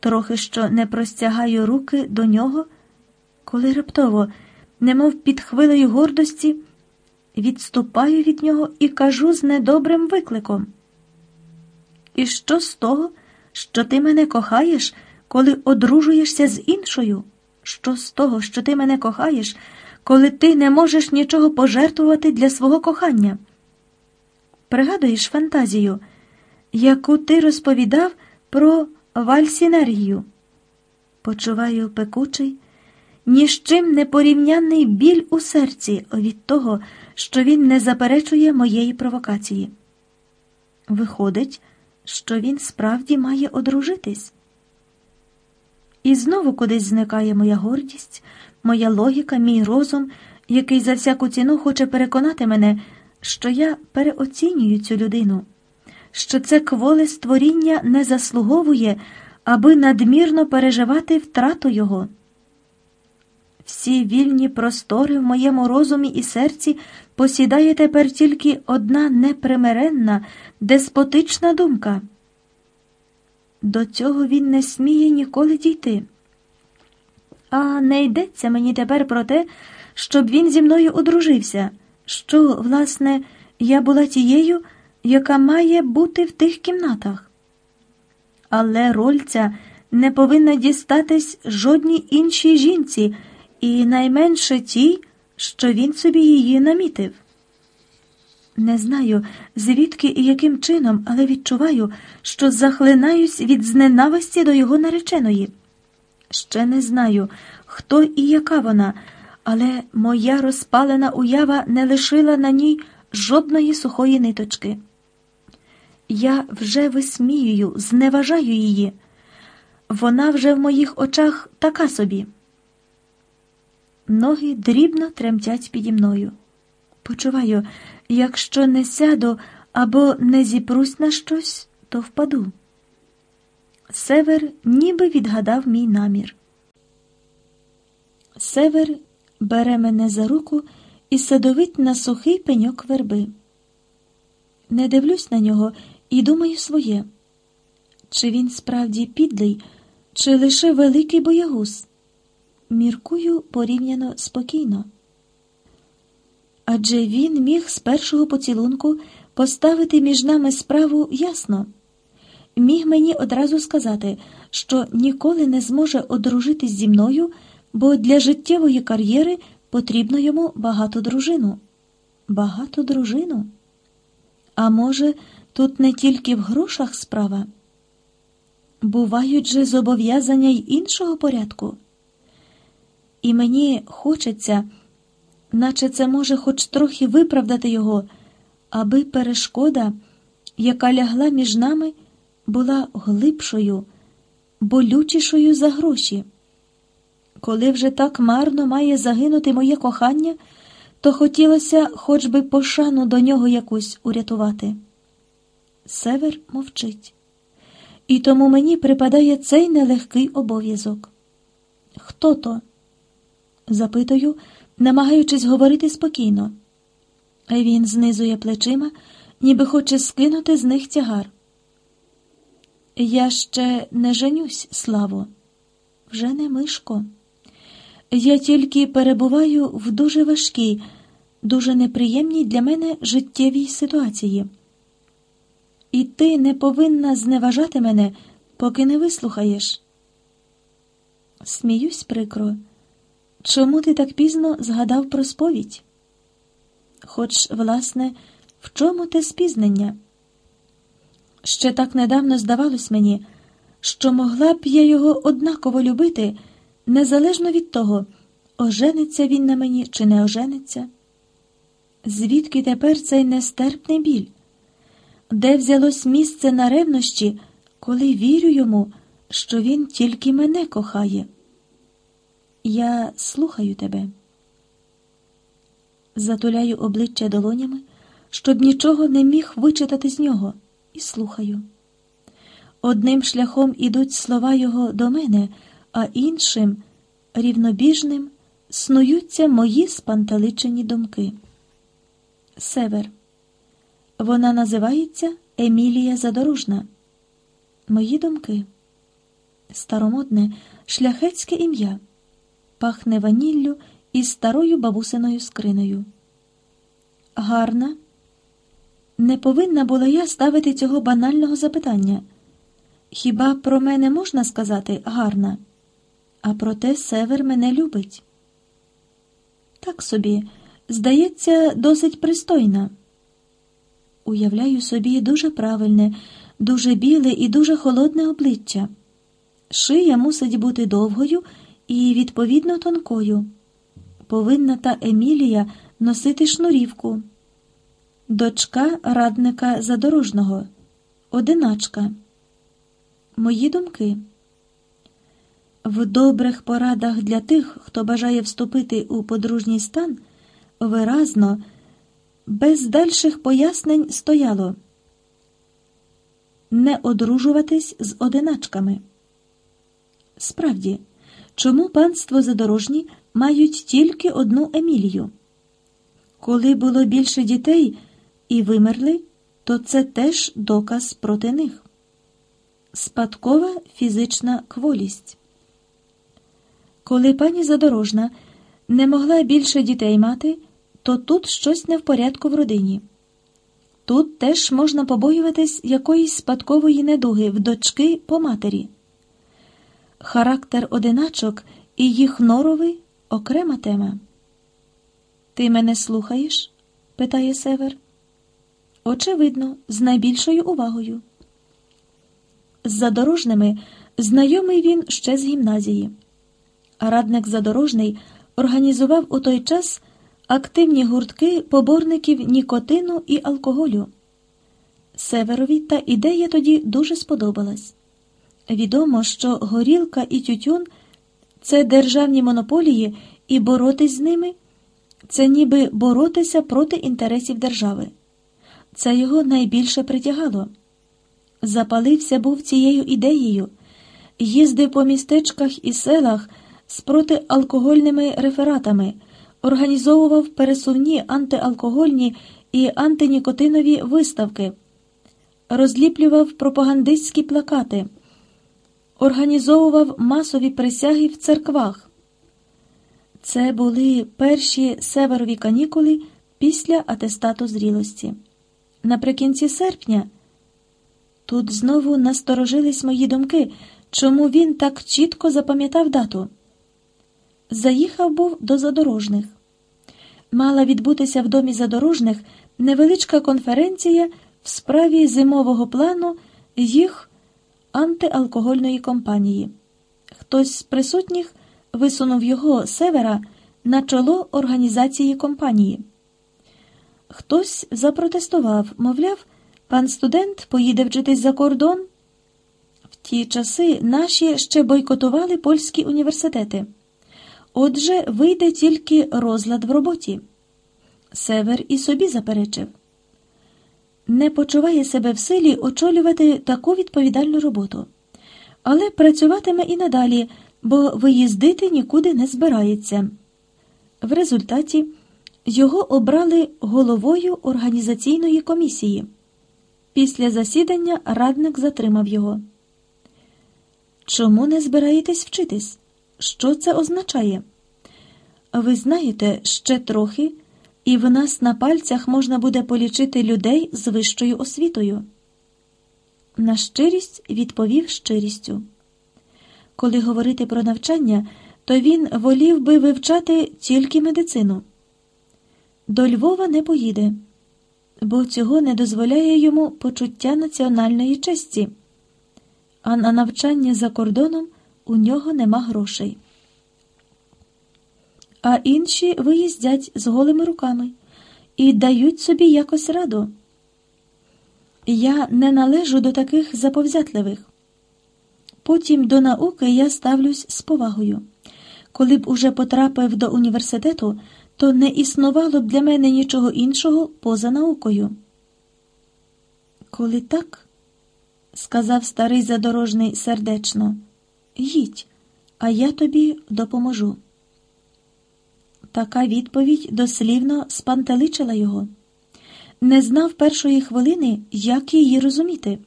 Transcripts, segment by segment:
трохи що не простягаю руки до нього, коли раптово, немов під хвилею гордості, відступаю від нього і кажу з недобрим викликом. І що з того, що ти мене кохаєш, коли одружуєшся з іншою? Що з того, що ти мене кохаєш, коли ти не можеш нічого пожертвувати для свого кохання? Пригадуєш фантазію, яку ти розповідав про вальсінергію? Почуваю пекучий, ні з чим не порівнянний біль у серці від того, що він не заперечує моєї провокації. Виходить, що він справді має одружитись. І знову кудись зникає моя гордість, моя логіка, мій розум, який за всяку ціну хоче переконати мене, що я переоцінюю цю людину, що це кволе створіння не заслуговує, аби надмірно переживати втрату його. Всі вільні простори в моєму розумі і серці посідає тепер тільки одна непримиренна, деспотична думка. До цього він не сміє ніколи дійти. А не йдеться мені тепер про те, щоб він зі мною одружився, що, власне, я була тією, яка має бути в тих кімнатах. Але роль ця не повинна дістатись жодній іншій жінці, і найменше тій, що він собі її намітив. Не знаю, звідки і яким чином, але відчуваю, що захлинаюсь від зненависті до його нареченої. Ще не знаю, хто і яка вона, але моя розпалена уява не лишила на ній жодної сухої ниточки. Я вже висміюю, зневажаю її. Вона вже в моїх очах така собі. Ноги дрібно тремтять піді мною. Почуваю, якщо не сяду або не зіпрусь на щось, то впаду. Север ніби відгадав мій намір. Север бере мене за руку і садовить на сухий пеньок верби. Не дивлюсь на нього і думаю своє. Чи він справді підлий, чи лише великий боягуз? Міркую порівняно спокійно. Адже він міг з першого поцілунку поставити між нами справу ясно, міг мені одразу сказати, що ніколи не зможе одружитись зі мною, бо для життєвої кар'єри потрібно йому багато дружину. Багато дружину. А може, тут не тільки в грошах справа? Бувають же зобов'язання й іншого порядку. І мені хочеться наче це може хоч трохи виправдати його, аби перешкода, яка лягла між нами, була глибшою, болючішою за гроші. Коли вже так марно має загинути моє кохання, то хотілося хоч би пошану до нього якусь урятувати. Север мовчить, і тому мені припадає цей нелегкий обов'язок. Хто то? запитую, намагаючись говорити спокійно. Він знизує плечима, ніби хоче скинути з них тягар. Я ще не женюсь, Славо, вже не мишко. Я тільки перебуваю в дуже важкій, дуже неприємній для мене життєвій ситуації. І ти не повинна зневажати мене, поки не вислухаєш. Сміюсь прикро. Чому ти так пізно згадав про сповідь? Хоч, власне, в чому те спізнення? Ще так недавно здавалось мені, що могла б я його однаково любити, незалежно від того, ожениться він на мені чи не ожениться. Звідки тепер цей нестерпний біль? Де взялось місце на ревнощі, коли вірю йому, що він тільки мене кохає? Я слухаю тебе. Затуляю обличчя долонями, щоб нічого не міг вичитати з нього, і слухаю. Одним шляхом ідуть слова його до мене, а іншим, рівнобіжним, снуються мої спантеличені думки. Север. Вона називається Емілія Задорожна. Мої думки. старомодне, шляхетське ім'я, пахне ваніллю із старою бабусиною скриною. Гарна. Не повинна була я ставити цього банального запитання. Хіба про мене можна сказати гарна? А проте север мене любить. Так собі, здається, досить пристойна. Уявляю собі дуже правильне, дуже біле і дуже холодне обличчя. Шия мусить бути довгою і, відповідно, тонкою. Повинна та Емілія носити шнурівку. Дочка радника задорожного, одиначка. Мої думки. В добрих порадах для тих, хто бажає вступити у подружній стан, виразно, без дальших пояснень стояло не одружуватись з одиначками. Справді, чому панство задорожні мають тільки одну Емілію? Коли було більше дітей і вимерли, то це теж доказ проти них. Спадкова фізична кволість. Коли пані задорожна не могла більше дітей мати, то тут щось не в порядку в родині. Тут теж можна побоюватись якоїсь спадкової недуги в дочки по матері. Характер одиначок і їх норовий окрема тема. Ти мене слухаєш? питає Север. Очевидно, з найбільшою увагою. З задорожними знайомий він ще з гімназії. Радник задорожний організував у той час активні гуртки поборників нікотину і алкоголю. Северові та ідея тоді дуже сподобалась. Відомо, що горілка і тютюн це державні монополії, і боротись з ними це ніби боротися проти інтересів держави. Це його найбільше притягало. Запалився був цією ідеєю, їздив по містечках і селах з протиалкогольними рефератами, організовував пересувні антиалкогольні і антинікотинові виставки, розліплював пропагандистські плакати, організовував масові присяги в церквах. Це були перші северові канікули після атестату зрілості. Наприкінці серпня тут знову насторожились мої думки, чому він так чітко запам'ятав дату. Заїхав був до задорожних. Мала відбутися в домі задорожних невеличка конференція в справі зимового плану їх антиалкогольної компанії. Хтось з присутніх висунув його севера на чоло організації компанії. Хтось запротестував, мовляв, пан студент поїде вчитись за кордон. В ті часи наші ще бойкотували польські університети. Отже, вийде тільки розлад в роботі. Север і собі заперечив. Не почуває себе в силі очолювати таку відповідальну роботу, але працюватиме і надалі, бо виїздити нікуди не збирається. В результаті його обрали головою організаційної комісії. Після засідання радник затримав його. Чому не збираєтесь вчитись? Що це означає? Ви знаєте, ще трохи, і в нас на пальцях можна буде полічити людей з вищою освітою. На щирість відповів щирістю. Коли говорити про навчання, то він волів би вивчати тільки медицину. До Львова не поїде, бо цього не дозволяє йому почуття національної честі, а на навчання за кордоном у нього нема грошей. А інші виїздять з голими руками і дають собі якось раду. Я не належу до таких заповзятливих. Потім до науки я ставлюсь з повагою. Коли б уже потрапив до університету, то не існувало б для мене нічого іншого поза наукою. Коли так, сказав старий задорожний сердечно, їдь, а я тобі допоможу. Така відповідь дослівно спантеличила його. Не знав першої хвилини, як її розуміти.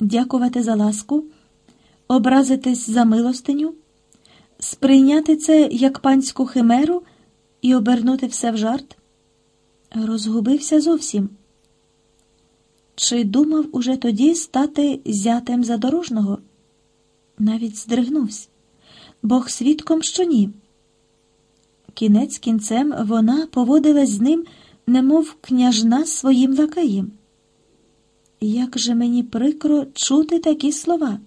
Дякувати за ласку образитись за милостиню, сприйняти це як панську химеру і обернути все в жарт? Розгубився зовсім. Чи думав уже тоді стати зятем задорожного? Навіть здригнувся. Бог свідком, що ні. Кінець кінцем вона поводилась з ним, немов княжна своїм лакеєм. Як же мені прикро чути такі слова?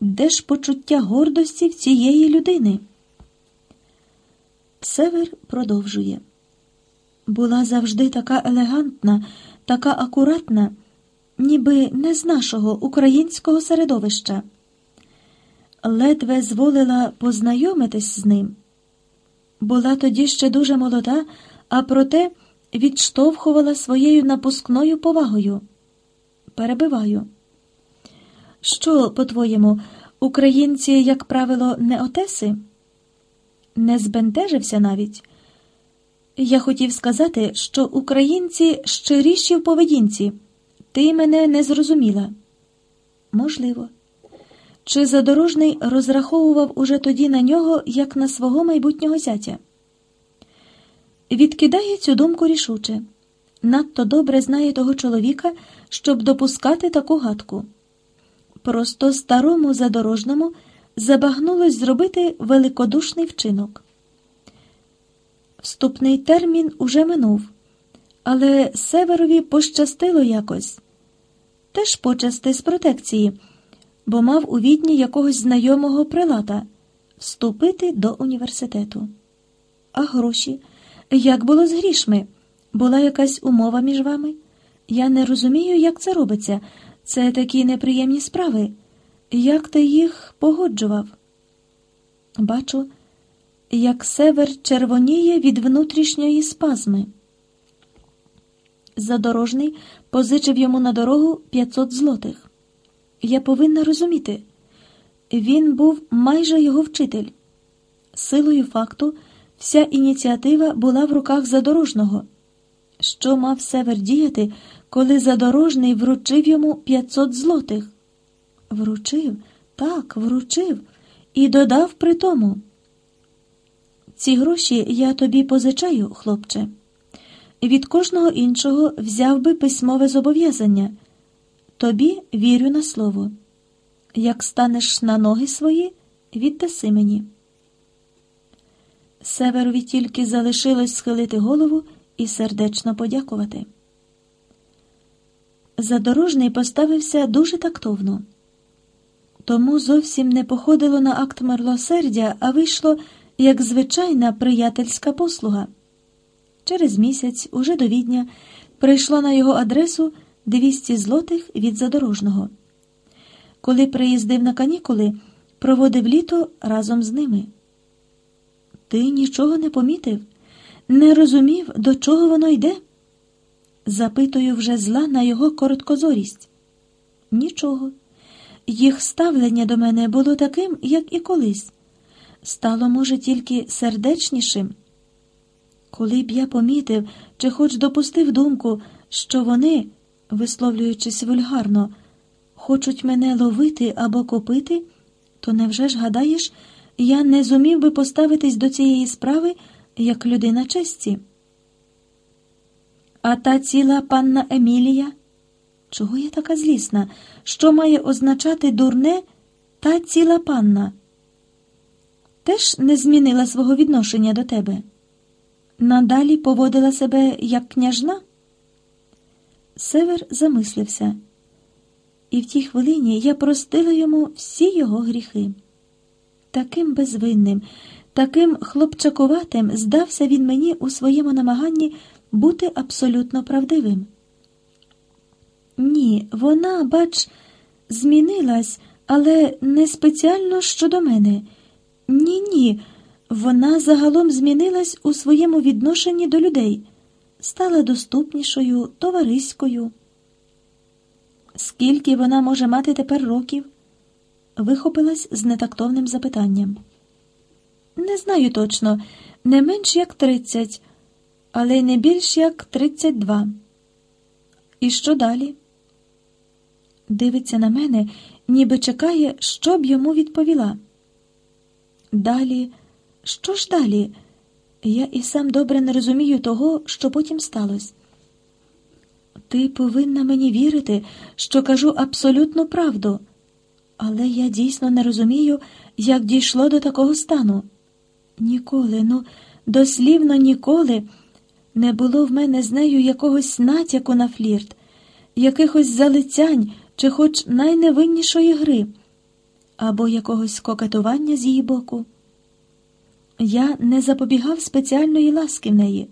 Де ж почуття гордості в цієї людини? Север продовжує. Була завжди така елегантна, така акуратна, ніби не з нашого українського середовища. Ледве зволила познайомитись з ним. Була тоді ще дуже молода, а проте відштовхувала своєю напускною повагою. Перебиваю. Що, по-твоєму, українці, як правило, не отеси? Не збентежився навіть. Я хотів сказати, що українці щиріші в поведінці. Ти мене не зрозуміла. Можливо. Чи задорожний розраховував уже тоді на нього, як на свого майбутнього зятя? Відкидає цю думку рішуче. Надто добре знає того чоловіка, щоб допускати таку гадку. Просто старому задорожному забагнулось зробити великодушний вчинок. Вступний термін уже минув, але Северові пощастило якось. Теж почасти з протекції, бо мав у відні якогось знайомого прилата вступити до університету. А гроші? Як було з грішми? Була якась умова між вами? Я не розумію, як це робиться. Це такі неприємні справи. Як ти їх погоджував? Бачу, як север червоніє від внутрішньої спазми. Задорожний позичив йому на дорогу 500 злотих. Я повинна розуміти, він був майже його вчитель. Силою факту, вся ініціатива була в руках задорожного. Що мав север діяти, коли задорожний вручив йому 500 злотих? Вручив, так, вручив, і додав при тому. Ці гроші я тобі позичаю, хлопче. Від кожного іншого взяв би письмове зобов'язання. Тобі вірю на слово. Як станеш на ноги свої, віддаси мені. Северові тільки залишилось схилити голову і сердечно подякувати. Задорожний поставився дуже тактовно, тому зовсім не походило на акт мерлосердя, а вийшло як звичайна приятельська послуга. Через місяць, уже до відня, прийшло на його адресу 200 злотих від задорожного. Коли приїздив на канікули, проводив літо разом з ними. Ти нічого не помітив, не розумів, до чого воно йде? Запитую вже зла на його короткозорість. Нічого. Їх ставлення до мене було таким, як і колись стало, може, тільки сердечнішим. Коли б я помітив чи хоч допустив думку, що вони, висловлюючись вульгарно, хочуть мене ловити або копити, то невже ж гадаєш, я не зумів би поставитись до цієї справи як людина честі? А та ціла панна Емілія? Чого я така злісна? Що має означати дурне та ціла панна? теж не змінила свого відношення до тебе? Надалі поводила себе як княжна? Север замислився, і в тій хвилині я простила йому всі його гріхи. Таким безвинним, таким хлопчакуватим здався він мені у своєму намаганні бути абсолютно правдивим. Ні, вона, бач, змінилась, але не спеціально щодо мене. Ні, ні. Вона загалом змінилась у своєму відношенні до людей, стала доступнішою, товариською. Скільки вона може мати тепер років? Вихопилась з нетактовним запитанням. Не знаю точно, не менш як тридцять, але й не більш як тридцять два. І що далі? Дивиться на мене, ніби чекає, що б йому відповіла. Далі, що ж далі? Я і сам добре не розумію того, що потім сталося. Ти повинна мені вірити, що кажу абсолютну правду, але я дійсно не розумію, як дійшло до такого стану. Ніколи, ну, дослівно ніколи не було в мене з нею якогось натяку на флірт, якихось залицянь чи хоч найневиннішої гри, або якогось кокетування з її боку. Я не запобігав спеціальної ласки в неї,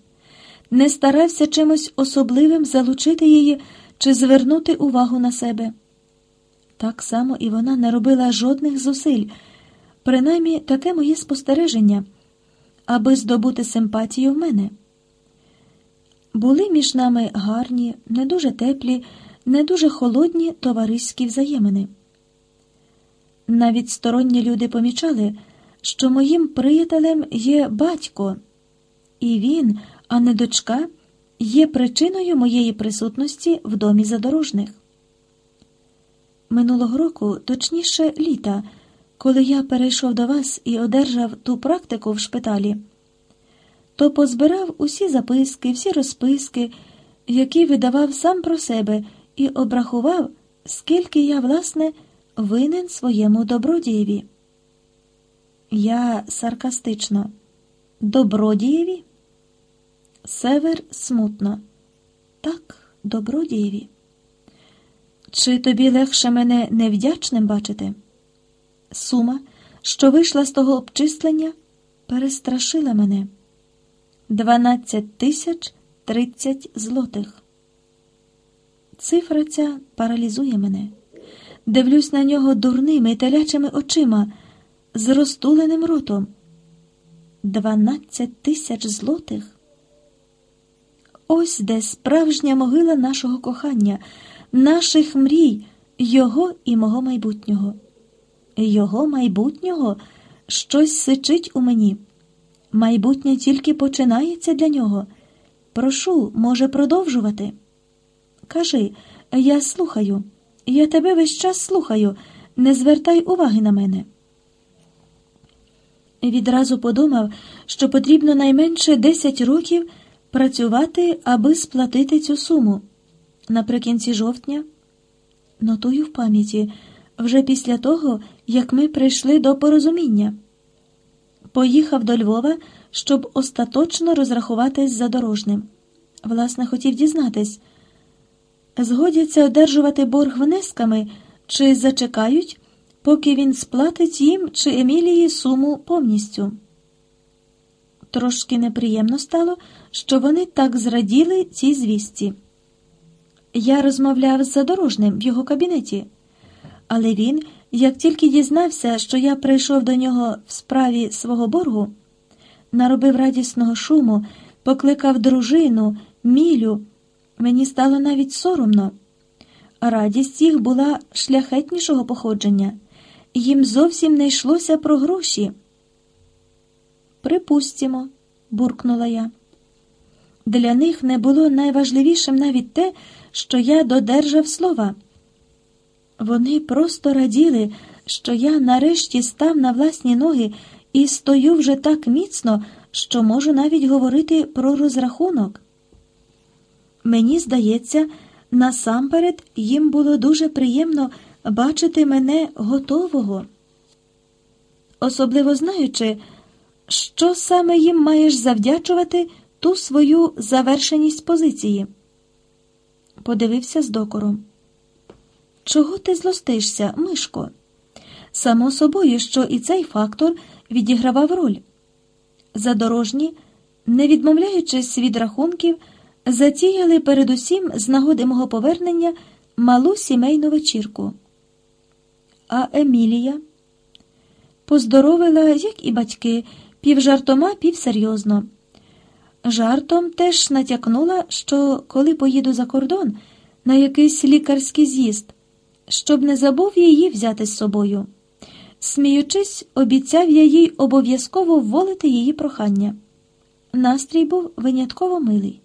не старався чимось особливим залучити її чи звернути увагу на себе. Так само і вона не робила жодних зусиль, принаймні таке моє спостереження, аби здобути симпатію в мене. Були між нами гарні, не дуже теплі, не дуже холодні товариські взаємини. Навіть сторонні люди помічали, що моїм приятелем є батько, і він, а не дочка, є причиною моєї присутності в домі задорожних. Минулого року, точніше, літа, коли я перейшов до вас і одержав ту практику в шпиталі, то позбирав усі записки, всі розписки, які видавав сам про себе, і обрахував, скільки я, власне, винен своєму добродієві. Я саркастично. Добродієві? Север смутно. Так, добродієві. Чи тобі легше мене невдячним бачити? Сума, що вийшла з того обчислення, перестрашила мене. Дванадцять тисяч тридцять злотих. Цифра ця паралізує мене. Дивлюсь на нього дурними телячими очима, з розтуленим ротом. Дванадцять тисяч злотих. Ось де справжня могила нашого кохання, наших мрій, його і мого майбутнього. Його майбутнього щось сичить у мені. Майбутнє тільки починається для нього. Прошу, може, продовжувати. Кажи, я слухаю, я тебе весь час слухаю, не звертай уваги на мене. Відразу подумав, що потрібно найменше 10 років працювати, аби сплатити цю суму. Наприкінці жовтня, нотую в пам'яті, вже після того, як ми прийшли до порозуміння. Поїхав до Львова, щоб остаточно розрахуватись за дорожним. Власне, хотів дізнатись, згодяться одержувати борг внесками чи зачекають, поки він сплатить їм чи Емілії суму повністю. Трошки неприємно стало, що вони так зраділи цій звісті. Я розмовляв з задорожним в його кабінеті, але він, як тільки дізнався, що я прийшов до нього в справі свого боргу, наробив радісного шуму, покликав дружину, мілю. Мені стало навіть соромно. Радість їх була шляхетнішого походження, їм зовсім не йшлося про гроші. Припустімо, буркнула я. Для них не було найважливішим навіть те, що я додержав слова. Вони просто раділи, що я нарешті став на власні ноги і стою вже так міцно, що можу навіть говорити про розрахунок. Мені здається, насамперед їм було дуже приємно бачити мене готового, особливо знаючи, що саме їм маєш завдячувати ту свою завершеність позиції. Подивився з докором. Чого ти злостишся, Мишко? Само собою, що і цей фактор відігравав роль. Задорожні, не відмовляючись від рахунків, затіяли передусім з нагоди мого повернення малу сімейну вечірку. А Емілія поздоровила, як і батьки, півжартома, півсерйозно. Жартом теж натякнула, що коли поїду за кордон на якийсь лікарський з'їзд, щоб не забув її взяти з собою. Сміючись, обіцяв я їй обов'язково вволити її прохання. Настрій був винятково милий.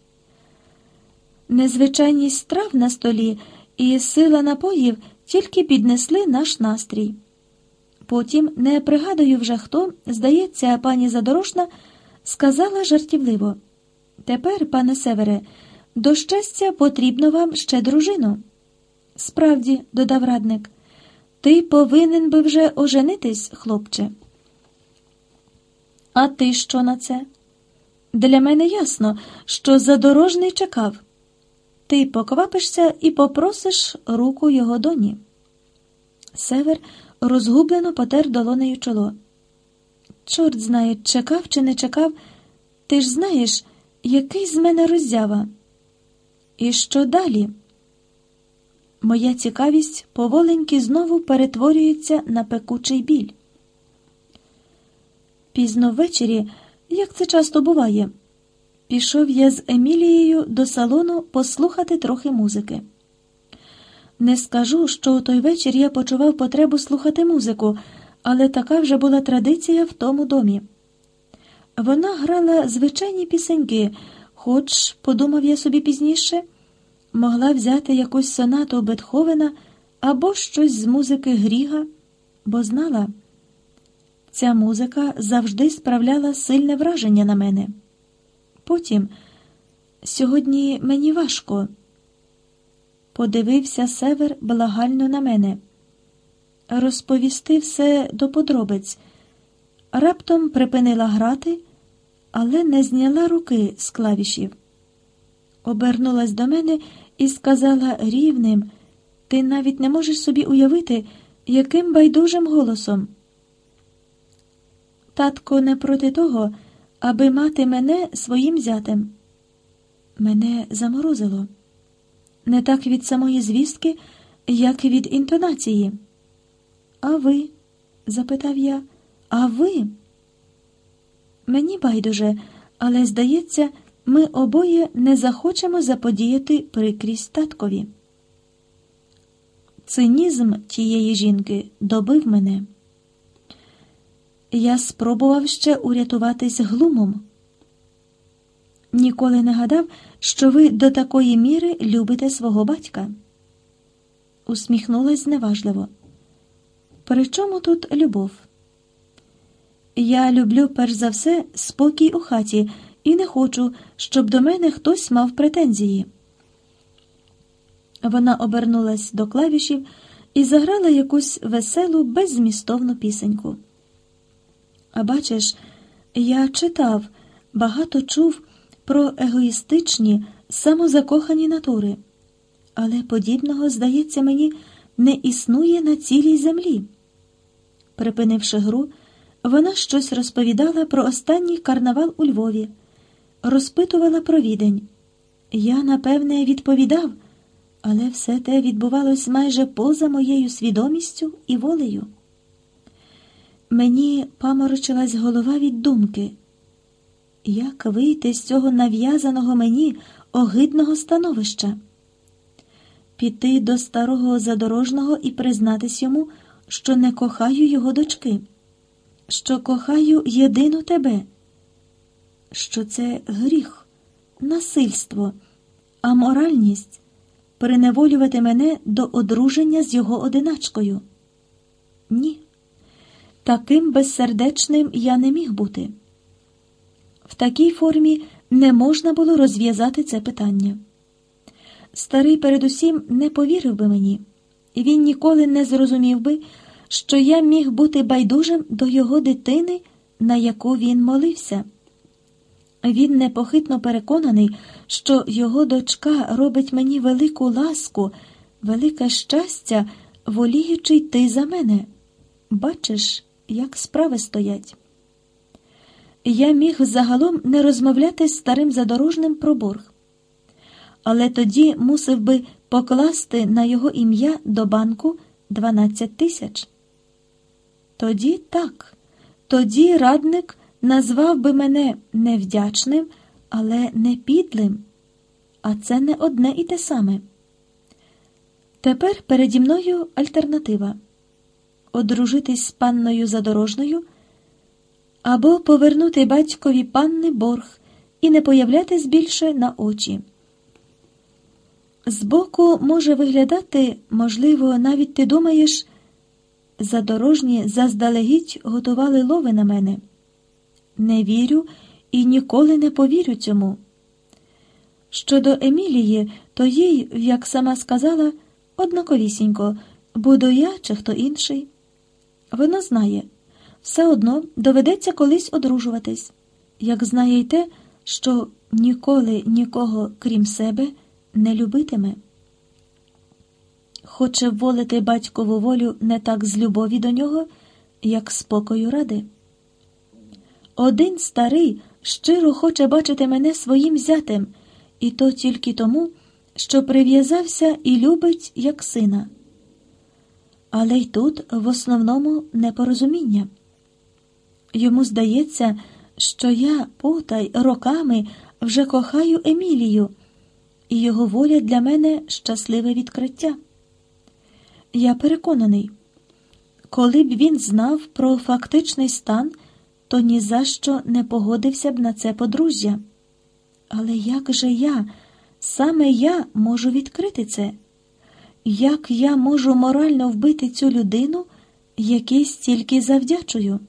Незвичайність страв на столі і сила напоїв тільки піднесли наш настрій. Потім, не пригадую вже хто, здається, пані Задорошна сказала жартівливо Тепер, пане Севере, до щастя потрібно вам ще дружину. Справді, додав радник, ти повинен би вже оженитись, хлопче. А ти що на це? Для мене ясно, що задорожний чекав. Ти поквапишся і попросиш руку його доні. Север розгублено потер долонею чоло. Чорт знає, чекав чи не чекав, ти ж знаєш, який з мене роззява. І що далі? Моя цікавість поволеньки знову перетворюється на пекучий біль. Пізно ввечері, як це часто буває, пішов я з Емілією до салону послухати трохи музики. Не скажу, що у той вечір я почував потребу слухати музику, але така вже була традиція в тому домі. Вона грала звичайні пісеньки, хоч, подумав я собі пізніше, могла взяти якусь сонату Бетховена або щось з музики Гріга, бо знала, ця музика завжди справляла сильне враження на мене. Потім, сьогодні мені важко. Подивився север благально на мене. Розповісти все до подробиць. Раптом припинила грати, але не зняла руки з клавішів. Обернулась до мене і сказала рівним: Ти навіть не можеш собі уявити, яким байдужим голосом. Татко не проти того, аби мати мене своїм зятем. Мене заморозило не так від самої звістки, як і від інтонації. А ви? запитав я, а ви? Мені байдуже, але, здається, ми обоє не захочемо заподіяти прикрість таткові. Цинізм тієї жінки добив мене. Я спробував ще урятуватись глумом. Ніколи не гадав, що ви до такої міри любите свого батька. Усміхнулась зневажливо. При чому тут любов? Я люблю перш за все спокій у хаті і не хочу, щоб до мене хтось мав претензії. Вона обернулась до клавішів і заграла якусь веселу, беззмістовну пісеньку. А бачиш, я читав, багато чув про егоїстичні, самозакохані натури, але подібного, здається мені, не існує на цілій землі. Припинивши гру, вона щось розповідала про останній карнавал у Львові, розпитувала про відень. Я, напевне, відповідав, але все те відбувалось майже поза моєю свідомістю і волею. Мені паморочилась голова від думки. Як вийти з цього нав'язаного мені огидного становища? Піти до старого задорожного і признатись йому, що не кохаю його дочки, що кохаю єдину тебе, що це гріх, насильство, аморальність переневолювати мене до одруження з його одиначкою. Ні, таким безсердечним я не міг бути. В такій формі не можна було розв'язати це питання. Старий передусім не повірив би мені, він ніколи не зрозумів би, що я міг бути байдужим до його дитини, на яку він молився. Він непохитно переконаний, що його дочка робить мені велику ласку, велике щастя, воліючи йти за мене. Бачиш, як справи стоять я міг загалом не розмовляти з старим задорожним про борг, але тоді мусив би покласти на його ім'я до банку 12 тисяч. Тоді так, тоді радник назвав би мене невдячним, але не підлим, а це не одне і те саме. Тепер переді мною альтернатива одружитись з панною задорожною або повернути батькові панни борг і не появлятись більше на очі. Збоку може виглядати, можливо, навіть ти думаєш, задорожні заздалегідь готували лови на мене. Не вірю і ніколи не повірю цьому. Щодо Емілії, то їй, як сама сказала, однаковісінько, буду я чи хто інший. Вона знає, все одно доведеться колись одружуватись, як знає й те, що ніколи нікого, крім себе, не любитиме. Хоче волити батькову волю не так з любові до нього, як спокою ради. Один старий щиро хоче бачити мене своїм зятем, і то тільки тому, що прив'язався і любить як сина. Але й тут в основному непорозуміння. Йому здається, що я потай роками вже кохаю Емілію, і його воля для мене щасливе відкриття. Я переконаний, коли б він знав про фактичний стан, то ні за що не погодився б на це подружжя. Але як же я, саме я можу відкрити це? Як я можу морально вбити цю людину, якій стільки завдячую?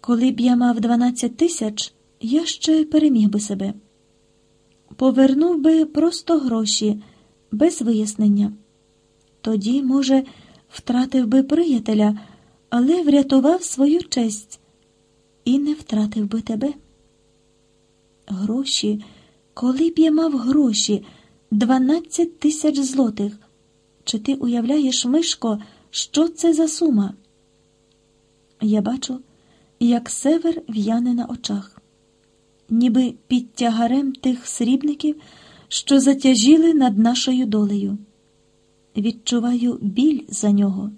Коли б я мав 12 тисяч, я ще переміг би себе. Повернув би просто гроші, без вияснення. Тоді, може, втратив би приятеля, але врятував свою честь і не втратив би тебе. Гроші, коли б я мав гроші, 12 тисяч злотих. Чи ти уявляєш, Мишко, що це за сума? Я бачу, як север в'яне на очах, ніби під тягарем тих срібників, що затяжіли над нашою долею. Відчуваю біль за нього.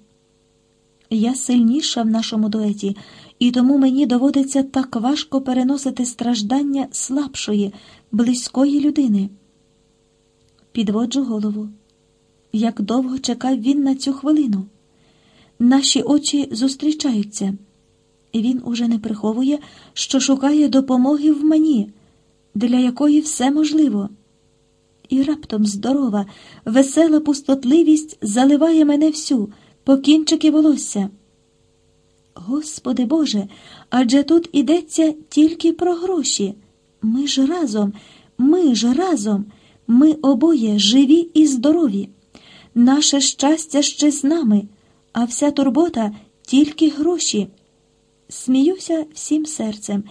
Я сильніша в нашому дуеті, і тому мені доводиться так важко переносити страждання слабшої, близької людини. Підводжу голову. Як довго чекав він на цю хвилину. Наші очі зустрічаються, і він уже не приховує, що шукає допомоги в мені, для якої все можливо. І раптом здорова, весела пустотливість заливає мене всю, по кінчики волосся. Господи Боже, адже тут ідеться тільки про гроші. Ми ж разом, ми ж разом, ми обоє живі і здорові. Наше щастя ще з нами, а вся турбота тільки гроші. Сміюся всім серцем,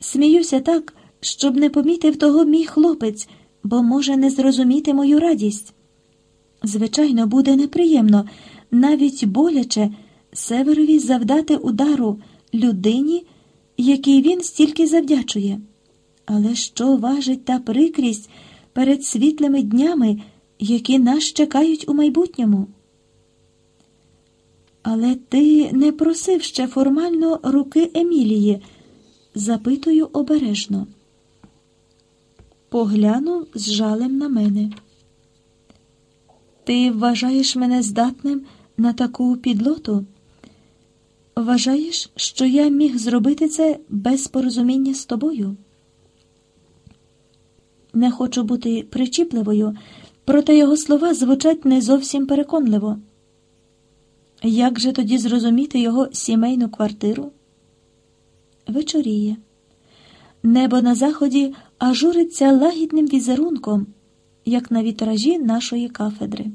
сміюся так, щоб не помітив того мій хлопець, бо може не зрозуміти мою радість. Звичайно, буде неприємно, навіть боляче Северові завдати удару людині, якій він стільки завдячує. Але що важить та прикрість перед світлими днями, які нас чекають у майбутньому? Але ти не просив ще формально руки Емілії, запитую обережно. Поглянув з жалем на мене. Ти вважаєш мене здатним на таку підлоту? Вважаєш, що я міг зробити це без порозуміння з тобою? Не хочу бути причіпливою, проте його слова звучать не зовсім переконливо. Як же тоді зрозуміти його сімейну квартиру? Вечоріє. Небо на заході ажуриться лагідним візерунком, як на вітражі нашої кафедри.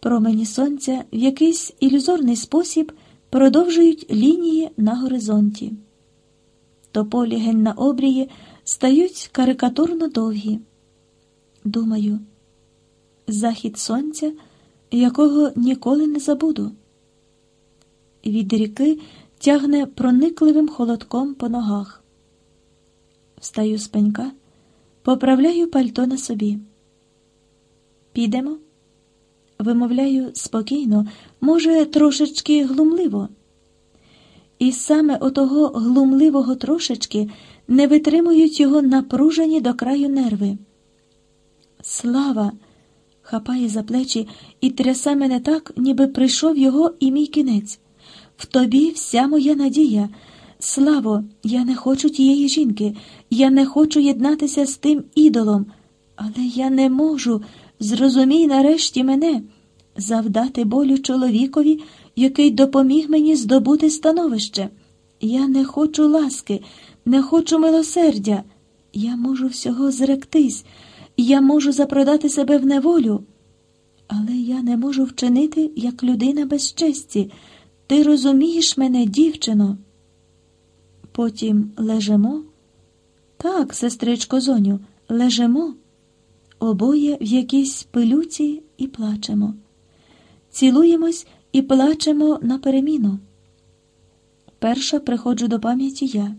Промені сонця в якийсь ілюзорний спосіб продовжують лінії на горизонті. Тополі ген на обрії стають карикатурно довгі. Думаю, захід сонця, якого ніколи не забуду. Від ріки тягне проникливим холодком по ногах. Встаю з пенька, поправляю пальто на собі. Підемо вимовляю спокійно, може, трошечки глумливо. І саме отого глумливого трошечки не витримують його напружені до краю нерви. Слава! хапає за плечі і трясе мене так, ніби прийшов його і мій кінець. В тобі вся моя надія. Славо, я не хочу тієї жінки, я не хочу єднатися з тим ідолом, але я не можу, зрозумій нарешті мене, завдати болю чоловікові, який допоміг мені здобути становище. Я не хочу ласки, не хочу милосердя. Я можу всього зректись, я можу запродати себе в неволю, але я не можу вчинити як людина без честі. Ти розумієш мене, дівчино? Потім лежимо. Так, сестричко Зоню, лежимо. Обоє в якійсь пилюці і плачемо. Цілуємось і плачемо на переміну. Перша приходжу до пам'яті я.